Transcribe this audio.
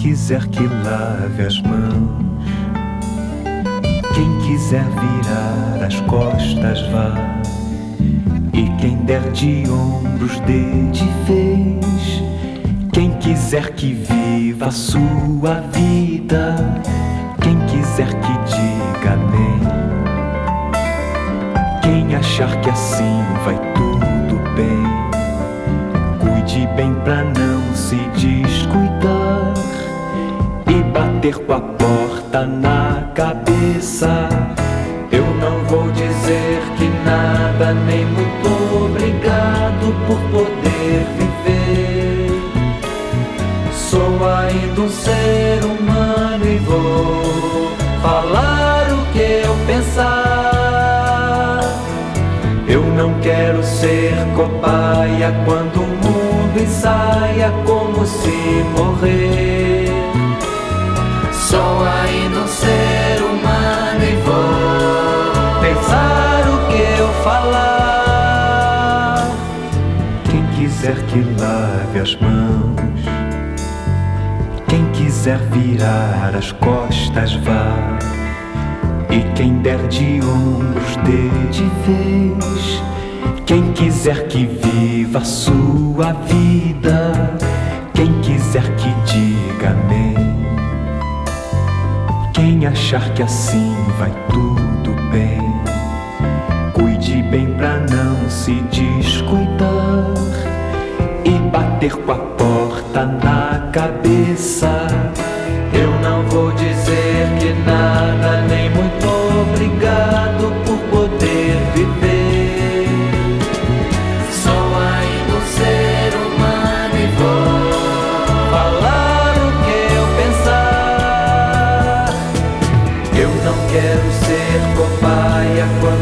quiser que lave as mãos. Quem quiser virar as costas vá. E quem der de ombros dê de vez. Quem quiser que viva a sua vida. Quem quiser que diga amém. Quem achar que assim vai tudo bem. Cuide bem pra não se e bater com a porta na cabeça. Eu não vou dizer que nada, nem muito obrigado por poder viver. Sou ainda um ser humano e vou falar o que eu pensar. Eu não quero ser cobaia quando o mundo ensaia como se morrer. Sou ainda um ser humano e vou pensar o que eu falar. Quem quiser que lave as mãos, quem quiser virar as costas vá. E quem der de ombros dê de vez. Quem quiser que viva a sua vida, Quem achar que assim vai tudo bem, cuide bem pra não se descuidar e bater com a porta na cabeça. Eu não vou dizer quero ser cobaia quando